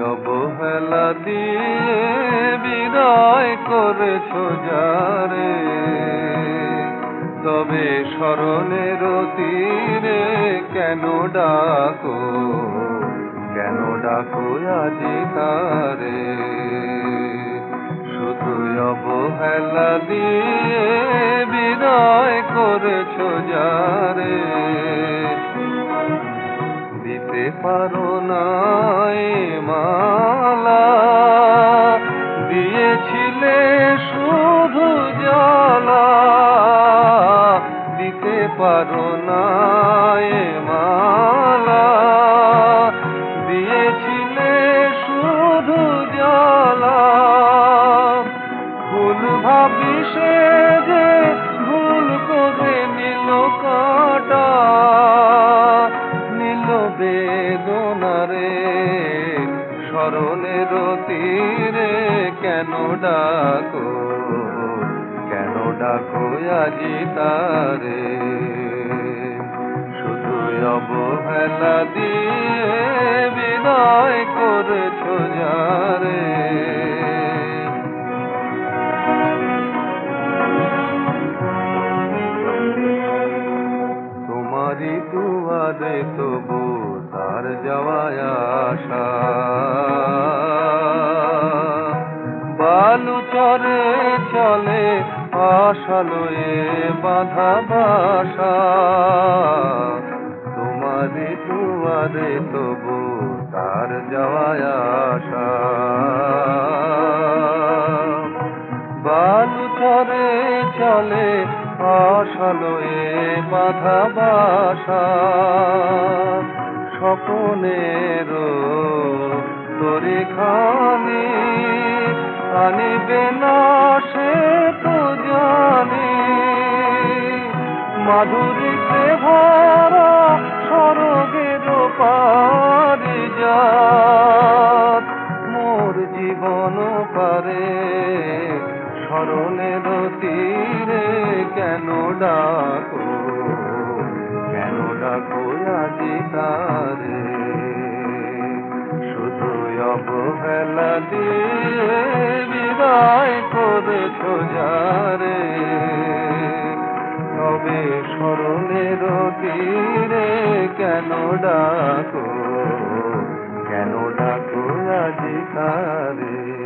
অবহেলা দিয়ে বিদায় করেছ যারে। তবে স্মরণের তীরে কেন ডাকো? কেন ডাকো আজি তারে? শুধু অবহেলা দিয়ে বিদায় করেছ যারে। পারো নাই মালা। দিয়েছিলে শুধু জ্বালা। দিতে পারো নাই মালা। দিয়েছিলে শুধু জ্বালা। ভুল ভাবি বেদনারে স্মরণের তীরে কেন ডাকো? কেন ডাকো আজি তারে? দুয়ারে তবু তার যাওয়ায় আশা। বালু চরে চলে আশালয়ে বাধা বাসা। তোমারই দুয়ারে তবু তার যাওয়ায় আশা। বালু চরে চলে আশালয়ে বাধা বাসা। স্বপনের তরি খানি আনিবে না সে তো জানি। মাধুরীতে ভরা স্বর্গের পারি যাত মোর জীবন পারে স্মরণের তীরে কেন ডাকো? কেন ডাকো আজি তারে শুধু অবহেলা দিয়ে বিদায় করেছ যারে? তবে স্মরণের তীরে কেন ডাকো? কেন ডাকো আজি তারে